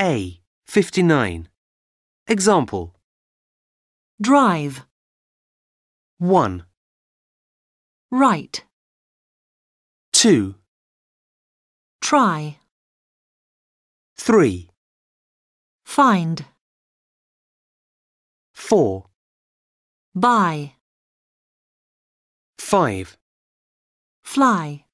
A. 59. Example. Drive, 1, write, 2, try, 3, find, 4, buy, 5. fly.